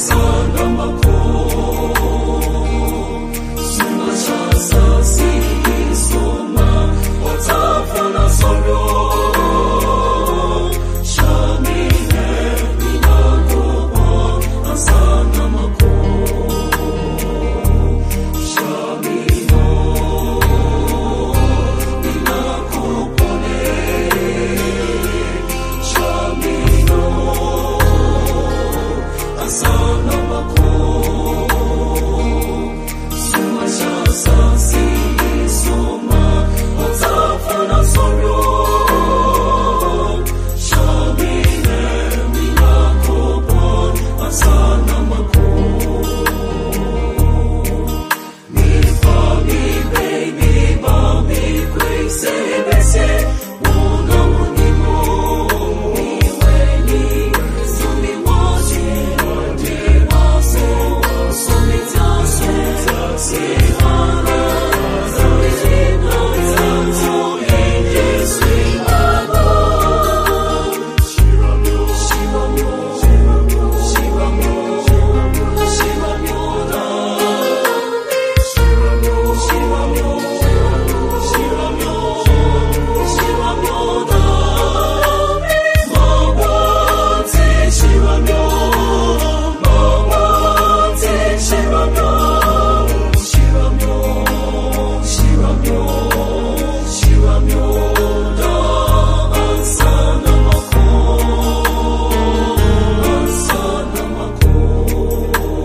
coração.